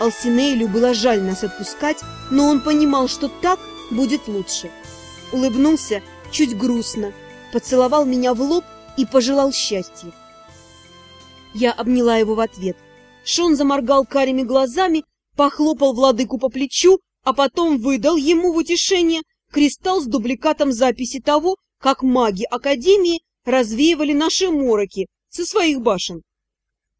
Алсинейлю было жаль нас отпускать, но он понимал, что так будет лучше. Улыбнулся чуть грустно, поцеловал меня в лоб и пожелал счастья. Я обняла его в ответ. Шон заморгал карими глазами, похлопал владыку по плечу, а потом выдал ему в утешение кристалл с дубликатом записи того, как маги Академии развеивали наши мороки со своих башен.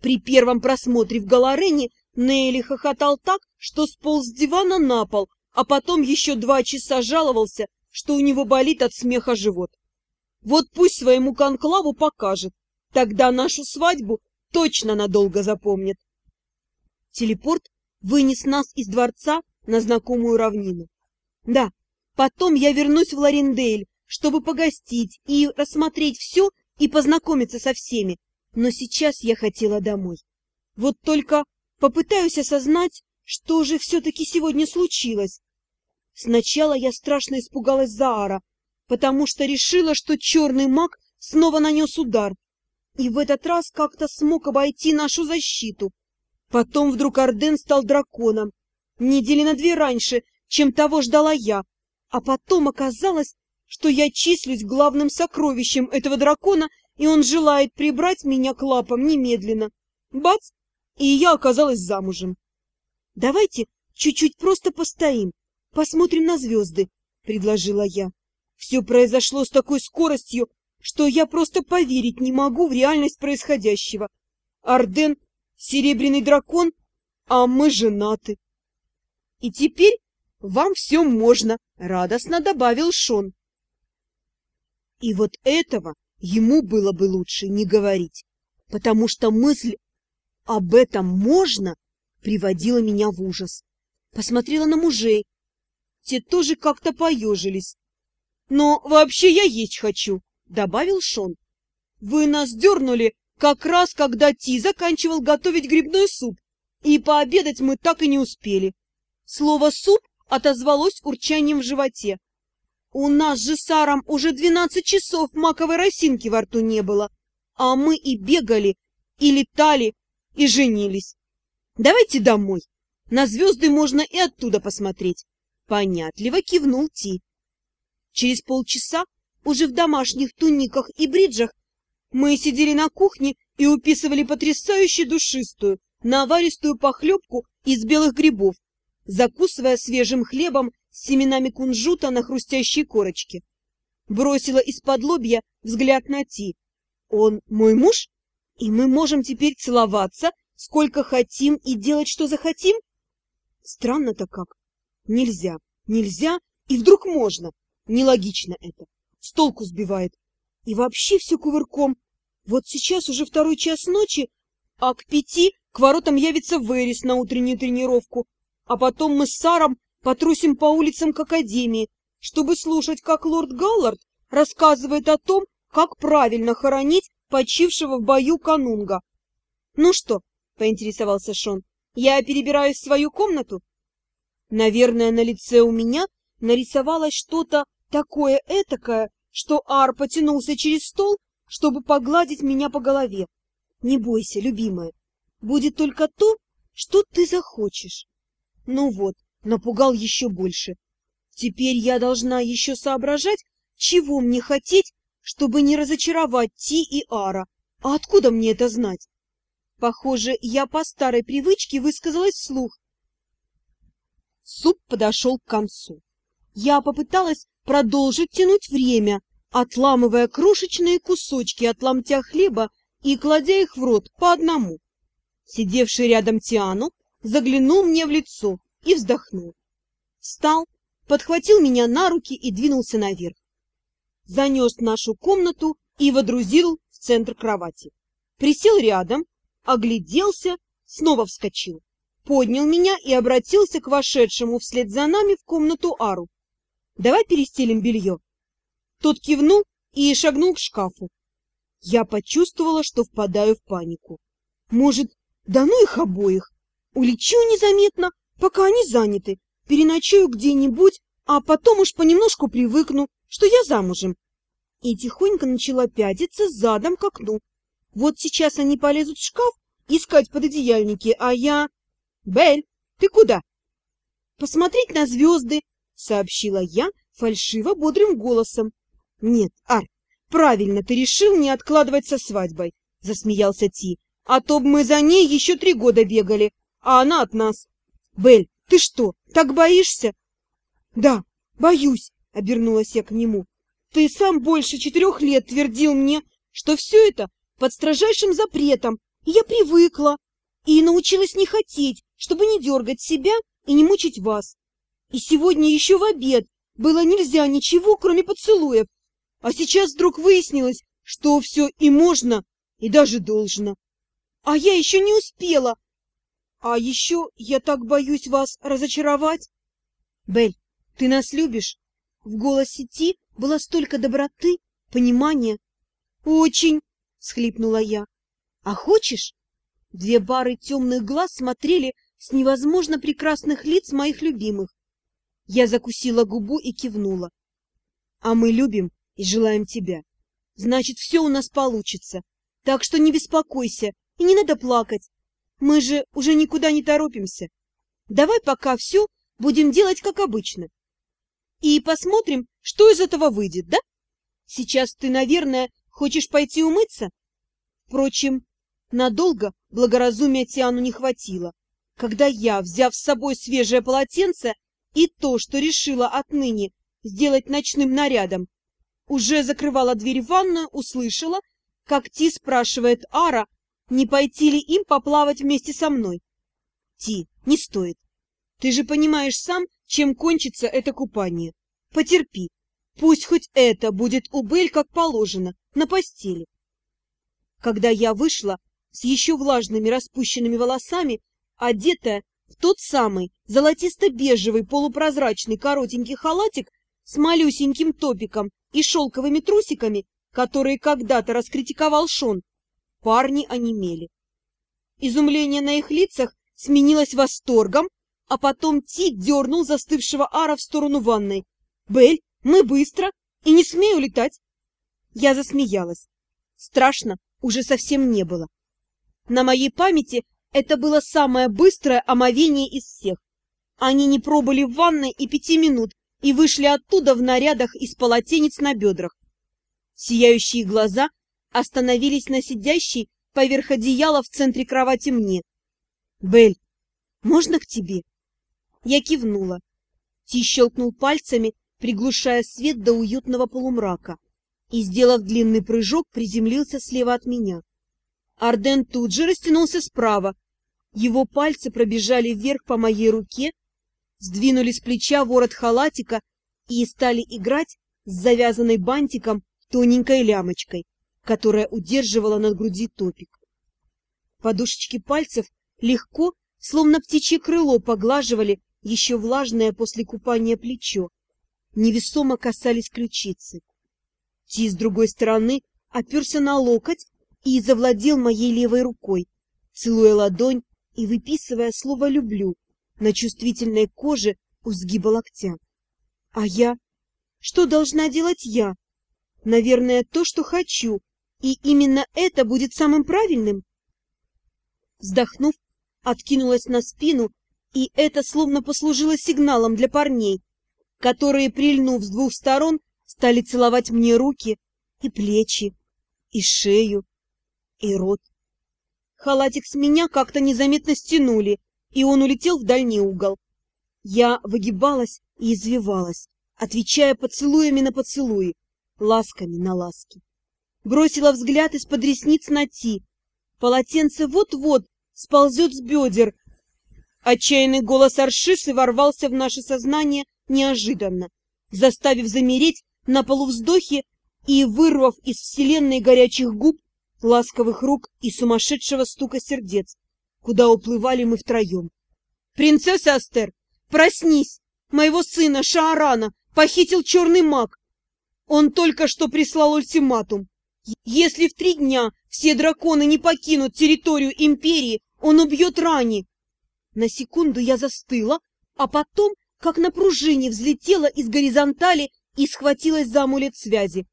При первом просмотре в Галарене Нейли хохотал так, что сполз с дивана на пол, а потом еще два часа жаловался, что у него болит от смеха живот. Вот пусть своему конклаву покажет, тогда нашу свадьбу точно надолго запомнит. Телепорт вынес нас из дворца на знакомую равнину. Да, потом я вернусь в Ларендель, чтобы погостить и рассмотреть все и познакомиться со всеми, но сейчас я хотела домой. Вот только попытаюсь осознать, что же все-таки сегодня случилось. Сначала я страшно испугалась Заара, потому что решила, что черный маг снова нанес удар, и в этот раз как-то смог обойти нашу защиту. Потом вдруг Арден стал драконом, недели на две раньше, чем того ждала я, а потом оказалось, что я числюсь главным сокровищем этого дракона, и он желает прибрать меня к лапам немедленно. Бац! И я оказалась замужем. Давайте чуть-чуть просто постоим, посмотрим на звезды, — предложила я. Все произошло с такой скоростью, что я просто поверить не могу в реальность происходящего. Арден — серебряный дракон, а мы женаты. И теперь вам все можно, — радостно добавил Шон. И вот этого ему было бы лучше не говорить, потому что мысль об этом можно приводила меня в ужас. Посмотрела на мужей. Те тоже как-то поежились. Но вообще я есть хочу, добавил Шон. Вы нас дернули как раз, когда Ти заканчивал готовить грибной суп, и пообедать мы так и не успели. Слово «суп» отозвалось урчанием в животе. У нас же с Аром уже двенадцать часов маковой росинки во рту не было, а мы и бегали, и летали, и женились. Давайте домой. На звезды можно и оттуда посмотреть. Понятливо кивнул Ти. Через полчаса, уже в домашних туниках и бриджах, мы сидели на кухне и уписывали потрясающе душистую, наваристую похлебку из белых грибов, закусывая свежим хлебом с семенами кунжута на хрустящей корочке. Бросила из-под лобья взгляд на Ти. Он мой муж? И мы можем теперь целоваться, сколько хотим, и делать, что захотим? Странно-то как. Нельзя, нельзя, и вдруг можно. Нелогично это. С толку сбивает. И вообще все кувырком. Вот сейчас уже второй час ночи, а к пяти к воротам явится Верис на утреннюю тренировку. А потом мы с Саром потрусим по улицам к Академии, чтобы слушать, как лорд Галлард рассказывает о том, как правильно хоронить почившего в бою канунга. — Ну что, — поинтересовался Шон, — я перебираюсь в свою комнату? Наверное, на лице у меня нарисовалось что-то такое этакое, что Ар потянулся через стол, чтобы погладить меня по голове. Не бойся, любимая, будет только то, что ты захочешь. Ну вот, напугал еще больше. Теперь я должна еще соображать, чего мне хотеть, чтобы не разочаровать Ти и Ара. А откуда мне это знать? Похоже, я по старой привычке высказалась вслух. Суп подошел к концу. Я попыталась продолжить тянуть время, отламывая крошечные кусочки от ломтя хлеба и кладя их в рот по одному. Сидевший рядом Тиану заглянул мне в лицо и вздохнул. Встал, подхватил меня на руки и двинулся наверх. Занес нашу комнату и водрузил в центр кровати. Присел рядом, огляделся, снова вскочил, поднял меня и обратился к вошедшему вслед за нами в комнату Ару. «Давай перестелим белье». Тот кивнул и шагнул к шкафу. Я почувствовала, что впадаю в панику. Может, да ну их обоих? Улечу незаметно, пока они заняты, переночую где-нибудь, а потом уж понемножку привыкну, что я замужем. И тихонько начала пятиться задом к окну. Вот сейчас они полезут в шкаф искать пододеяльники, а я... Бель, ты куда? Посмотреть на звезды, сообщила я фальшиво бодрым голосом. Нет, Ар, правильно ты решил не откладывать со свадьбой, засмеялся Ти. А то б мы за ней еще три года бегали, а она от нас. Бель, ты что, так боишься? Да, боюсь, обернулась я к нему. Ты сам больше четырех лет твердил мне, что все это под строжайшим запретом, я привыкла и научилась не хотеть, чтобы не дергать себя и не мучить вас. И сегодня еще в обед было нельзя ничего, кроме поцелуев. А сейчас вдруг выяснилось, что все и можно, и даже должно. А я еще не успела. А еще я так боюсь вас разочаровать. Бель, ты нас любишь? В голосе Ти было столько доброты, понимания. Очень, схлипнула я. А хочешь? Две бары темных глаз смотрели с невозможно прекрасных лиц моих любимых. Я закусила губу и кивнула. А мы любим и желаем тебя. Значит, все у нас получится. Так что не беспокойся и не надо плакать. Мы же уже никуда не торопимся. Давай пока все будем делать как обычно. И посмотрим, что из этого выйдет, да? Сейчас ты, наверное, хочешь пойти умыться? Впрочем, надолго благоразумия Тиану не хватило. Когда я, взяв с собой свежее полотенце и то, что решила отныне сделать ночным нарядом, уже закрывала дверь в ванную, услышала, как Ти спрашивает Ара, не пойти ли им поплавать вместе со мной. Ти, не стоит. Ты же понимаешь сам, чем кончится это купание. Потерпи. Пусть хоть это будет у Бель как положено, на постели. Когда я вышла с еще влажными распущенными волосами, одетая в тот самый золотисто-бежевый полупрозрачный коротенький халатик с малюсеньким топиком и шелковыми трусиками, которые когда-то раскритиковал Шон, парни онемели. Изумление на их лицах сменилось восторгом, а потом Ти дернул застывшего Ара в сторону ванной. «Бель, мы быстро! И не смею летать!» Я засмеялась. Страшно уже совсем не было. На моей памяти это было самое быстрое омовение из всех. Они не пробыли в ванной и пяти минут и вышли оттуда в нарядах из полотенец на бедрах. Сияющие глаза остановились на сидящей поверх одеяла в центре кровати мне. «Бель, можно к тебе?» Я кивнула. Ти щелкнул пальцами, приглушая свет до уютного полумрака, и, сделав длинный прыжок, приземлился слева от меня. Арден тут же растянулся справа. Его пальцы пробежали вверх по моей руке, сдвинули с плеча ворот халатика и стали играть с завязанной бантиком тоненькой лямочкой, которая удерживала на груди топик. Подушечки пальцев легко, словно птичье крыло, поглаживали еще влажное после купания плечо, невесомо касались ключицы. Ти с другой стороны оперся на локоть и завладел моей левой рукой, целуя ладонь и выписывая слово «люблю» на чувствительной коже у сгиба локтя. А я? Что должна делать я? Наверное, то, что хочу, и именно это будет самым правильным. Вздохнув, откинулась на спину, и это словно послужило сигналом для парней, которые, прильнув с двух сторон, стали целовать мне руки и плечи, и шею, и рот. Халатик с меня как-то незаметно стянули, и он улетел в дальний угол. Я выгибалась и извивалась, отвечая поцелуями на поцелуи, ласками на ласки. Бросила взгляд из-под ресниц на Ти. Полотенце вот-вот сползет с бедер. Отчаянный голос Аршисы ворвался в наше сознание неожиданно, заставив замереть на полувздохе и вырвав из вселенной горячих губ ласковых рук и сумасшедшего стука сердец, куда уплывали мы втроем. «Принцесса Астер, проснись! Моего сына Шаарана похитил черный маг! Он только что прислал ультиматум. Если в три дня все драконы не покинут территорию Империи, он убьет Рани!» На секунду я застыла, а потом, как на пружине, взлетела из горизонтали и схватилась за амулет связи.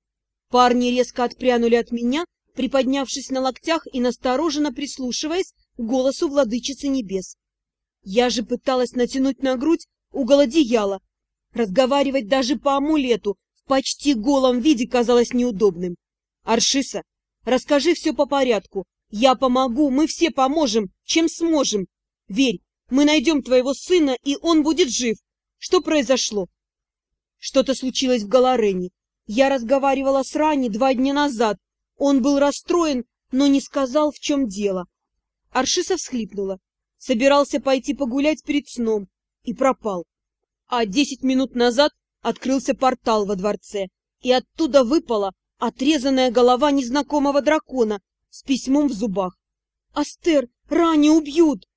Парни резко отпрянули от меня, приподнявшись на локтях и настороженно прислушиваясь к голосу владычицы небес. Я же пыталась натянуть на грудь угол одеяла. Разговаривать даже по амулету в почти голом виде казалось неудобным. Аршиса, расскажи все по порядку. Я помогу, мы все поможем, чем сможем. Верь, мы найдем твоего сына, и он будет жив. Что произошло? Что-то случилось в Галарене. Я разговаривала с Рани два дня назад. Он был расстроен, но не сказал, в чем дело. Аршиса всхлипнула. Собирался пойти погулять перед сном и пропал. А десять минут назад открылся портал во дворце, и оттуда выпала отрезанная голова незнакомого дракона с письмом в зубах. «Астер, Рани убьют!»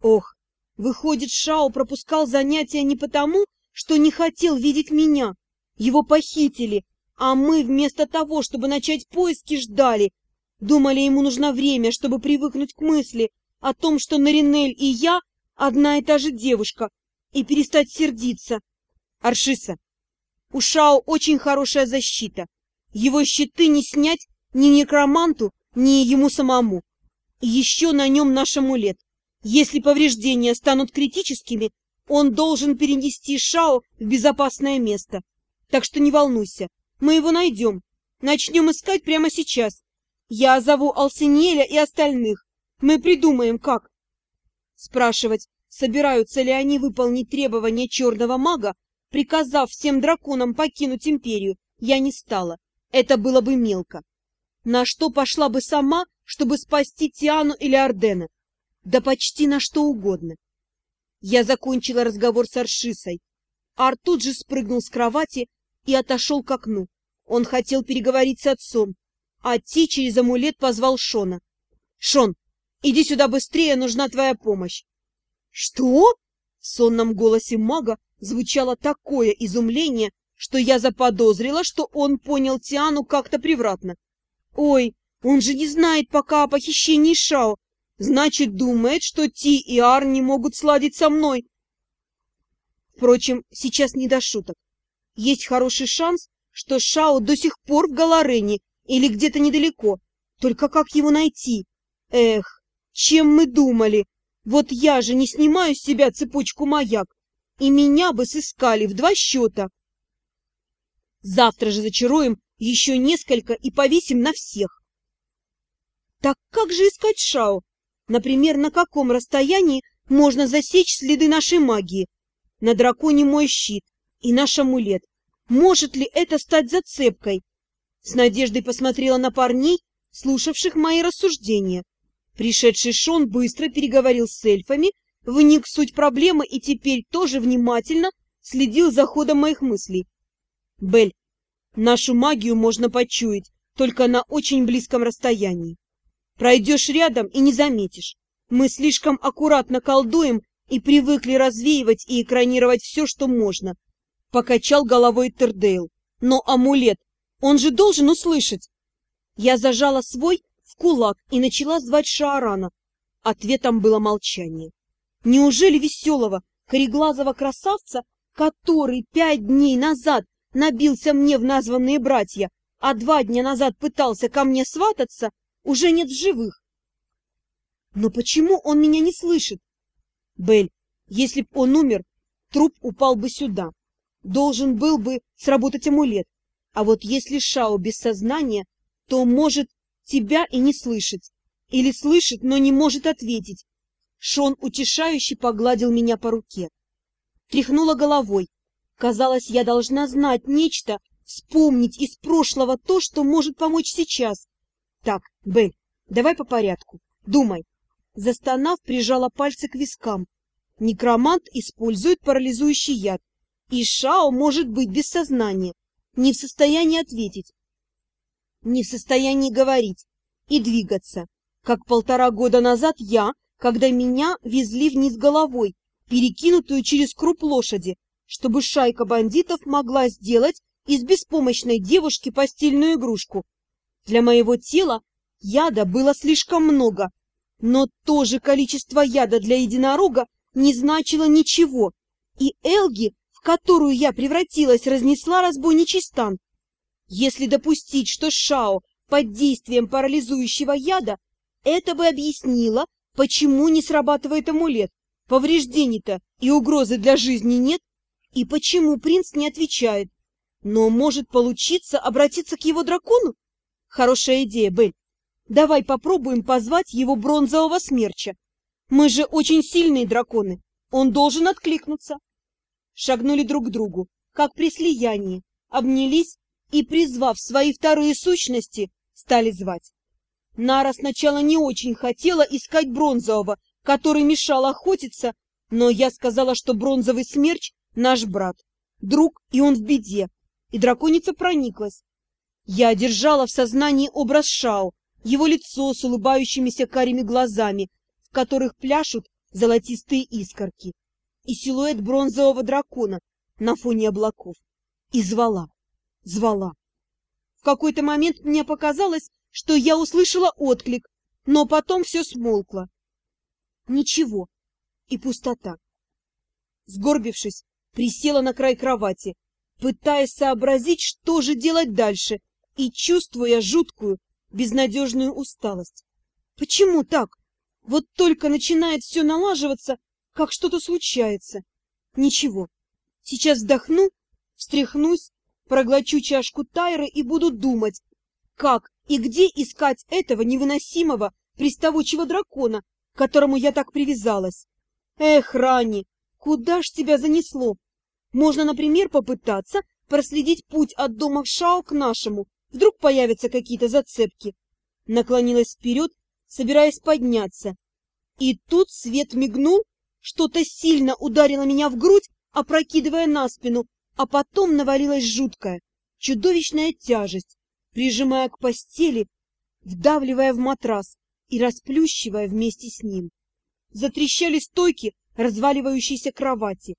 Ох, выходит, Шао пропускал занятия не потому, что не хотел видеть меня. Его похитили, а мы вместо того, чтобы начать поиски, ждали. Думали, ему нужно время, чтобы привыкнуть к мысли о том, что Наринель и я одна и та же девушка, и перестать сердиться. Аршиса, у Шао очень хорошая защита. Его щиты не снять ни некроманту, ни ему самому. Еще на нем наш амулет. Если повреждения станут критическими, он должен перенести Шао в безопасное место. Так что не волнуйся, мы его найдем. Начнем искать прямо сейчас. Я зову Алсинеля и остальных. Мы придумаем, как. Спрашивать, собираются ли они выполнить требования черного мага, приказав всем драконам покинуть империю, я не стала. Это было бы мелко. На что пошла бы сама, чтобы спасти Тиану или Ордена? Да почти на что угодно. Я закончила разговор с Аршисой. Ар тут же спрыгнул с кровати и отошел к окну. Он хотел переговорить с отцом, а Ти через амулет позвал Шона. — Шон, иди сюда быстрее, нужна твоя помощь. — Что? В сонном голосе мага звучало такое изумление, что я заподозрила, что он понял Тиану как-то превратно. Ой, он же не знает пока о похищении Шао, Значит, думает, что Ти и Ар не могут сладить со мной. Впрочем, сейчас не до шуток. Есть хороший шанс, что Шао до сих пор в Галарене или где-то недалеко. Только как его найти? Эх, чем мы думали? Вот я же не снимаю с себя цепочку маяк, и меня бы сыскали в два счета. Завтра же зачаруем еще несколько и повесим на всех. Так как же искать Шао? Например, на каком расстоянии можно засечь следы нашей магии? На драконе мой щит и наш амулет. Может ли это стать зацепкой? С надеждой посмотрела на парней, слушавших мои рассуждения. Пришедший Шон быстро переговорил с эльфами, вник в суть проблемы и теперь тоже внимательно следил за ходом моих мыслей. Бель, нашу магию можно почуять только на очень близком расстоянии. Пройдешь рядом и не заметишь. Мы слишком аккуратно колдуем и привыкли развеивать и экранировать все, что можно. Покачал головой Тердейл. Но амулет, он же должен услышать. Я зажала свой в кулак и начала звать Шаарана. Ответом было молчание. Неужели веселого, кореглазого красавца, который пять дней назад набился мне в названные братья, а два дня назад пытался ко мне свататься, уже нет в живых. Но почему он меня не слышит? Бель, если б он умер, труп упал бы сюда. Должен был бы сработать амулет. А вот если Шао без сознания, то может тебя и не слышать. Или слышит, но не может ответить. Шон утешающе погладил меня по руке. Тряхнула головой. Казалось, я должна знать нечто, вспомнить из прошлого то, что может помочь сейчас. Так, Бель, давай по порядку. Думай. Застонав, прижала пальцы к вискам. Некромант использует парализующий яд. И Шао может быть без сознания, не в состоянии ответить, не в состоянии говорить и двигаться, как полтора года назад я, когда меня везли вниз головой, перекинутую через круп лошади, чтобы шайка бандитов могла сделать из беспомощной девушки постельную игрушку. Для моего тела яда было слишком много, но то же количество яда для единорога не значило ничего, и Элги, в которую я превратилась, разнесла разбойничий стан. Если допустить, что Шао под действием парализующего яда, это бы объяснило, почему не срабатывает амулет. Повреждений-то и угрозы для жизни нет. И почему принц не отвечает? Но может получиться обратиться к его дракону? Хорошая идея, Бель. Давай попробуем позвать его бронзового смерча. Мы же очень сильные драконы. Он должен откликнуться. Шагнули друг к другу, как при слиянии, обнялись и, призвав свои вторые сущности, стали звать. Нара сначала не очень хотела искать бронзового, который мешал охотиться, но я сказала, что бронзовый смерч — наш брат, друг, и он в беде, и драконица прониклась. Я держала в сознании образ Шао, его лицо с улыбающимися карими глазами, в которых пляшут золотистые искорки, и силуэт бронзового дракона на фоне облаков. И звала, звала. В какой-то момент мне показалось, что я услышала отклик, но потом все смолкло. Ничего. И пустота. Сгорбившись, присела на край кровати, пытаясь сообразить, что же делать дальше, и чувствуя жуткую, безнадежную усталость. Почему так? Вот только начинает все налаживаться, как что-то случается. Ничего. Сейчас вдохну, встряхнусь, проглочу чашку тайры и буду думать, как и где искать этого невыносимого приставучего дракона, к которому я так привязалась. Эх, Рани, куда ж тебя занесло? Можно, например, попытаться проследить путь от дома Шао к нашему. Вдруг появятся какие-то зацепки. Наклонилась вперед, собираясь подняться. И тут свет мигнул, что-то сильно ударило меня в грудь, опрокидывая на спину, а потом навалилась жуткая, чудовищная тяжесть, прижимая к постели, вдавливая в матрас и расплющивая вместе с ним. Затрещали стойки разваливающейся кровати.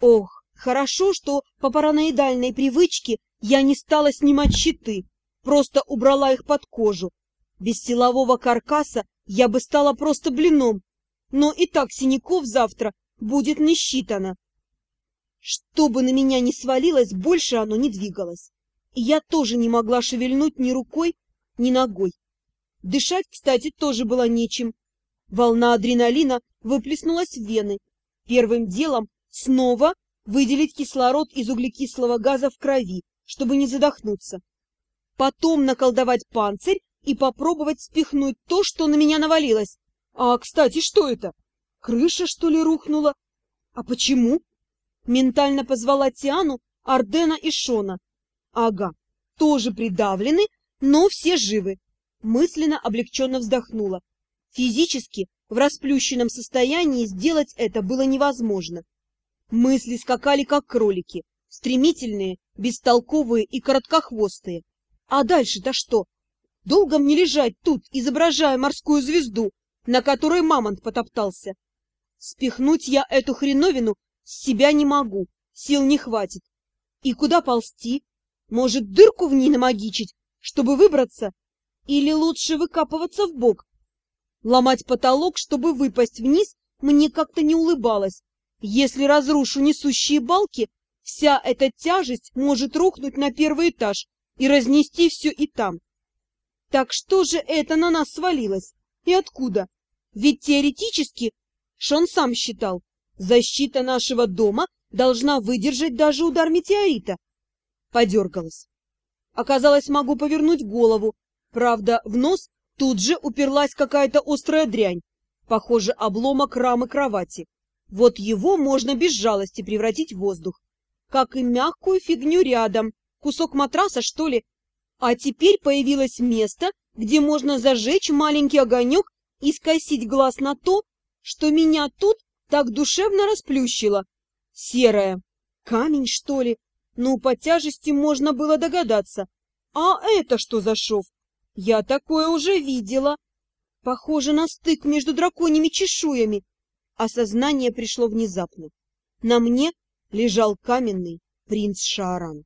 Ох, хорошо, что по параноидальной привычке я не стала снимать щиты, просто убрала их под кожу. Без силового каркаса я бы стала просто блином, но и так синяков завтра будет не считано. Что бы на меня ни свалилось, больше оно не двигалось. И я тоже не могла шевельнуть ни рукой, ни ногой. Дышать, кстати, тоже было нечем. Волна адреналина выплеснулась в вены. Первым делом снова выделить кислород из углекислого газа в крови, чтобы не задохнуться. Потом наколдовать панцирь и попробовать спихнуть то, что на меня навалилось. А, кстати, что это? Крыша, что ли, рухнула? А почему? Ментально позвала Тиану, Ардена и Шона. Ага, тоже придавлены, но все живы. Мысленно облегченно вздохнула. Физически в расплющенном состоянии сделать это было невозможно. Мысли скакали, как кролики, стремительные, бестолковые и короткохвостые. А дальше-то что? Долго мне лежать тут, изображая морскую звезду, на которой мамонт потоптался? Спихнуть я эту хреновину с себя не могу, сил не хватит. И куда ползти? Может, дырку в ней намагичить, чтобы выбраться? Или лучше выкапываться в бок? Ломать потолок, чтобы выпасть вниз, мне как-то не улыбалось. Если разрушу несущие балки, вся эта тяжесть может рухнуть на первый этаж и разнести все и там. Так что же это на нас свалилось? И откуда? Ведь теоретически, Шон сам считал, защита нашего дома должна выдержать даже удар метеорита. Подергалась. Оказалось, могу повернуть голову. Правда, в нос тут же уперлась какая-то острая дрянь. Похоже, обломок рамы кровати. Вот его можно без жалости превратить в воздух. Как и мягкую фигню рядом. Кусок матраса, что ли? А теперь появилось место, где можно зажечь маленький огонек и скосить глаз на то, что меня тут так душевно расплющило. Серое. Камень, что ли? Ну, по тяжести можно было догадаться. А это что за шов? Я такое уже видела. Похоже на стык между драконьими чешуями. Осознание пришло внезапно. На мне лежал каменный принц Шааран.